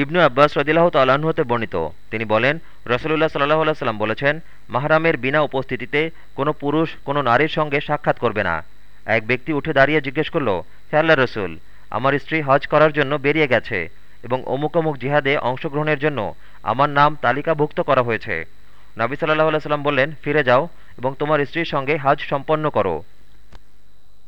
ইবনু আব্বাস রদিল্লাহ তাল্লাহ্ন হতে বর্ণিত। তিনি বলেন রসুল্লাহ সাল্লাহ সাল্লাম বলেছেন, মাহরামের বিনা উপস্থিতিতে কোনো পুরুষ, কোনো নারীর সঙ্গে সাক্ষাৎ করবে না। এক ব্যক্তি উঠে দাঁড়িয়ে জিজ্ঞেস করল, হে আল্লাহ রসুল, আমার স্ত্রী হজ করার জন্য বেরিয়ে গেছে এবং অমুক অমুক জিহাদে অংশগ্রহণের জন্য আমার নাম তালিকাভুক্ত করা হয়েছে। নাবি সাল্লাহ সাল্লাম বললেন, ফিরে যাও এবং তোমার স্ত্রীর সঙ্গে হাজ সম্পন্ন করো।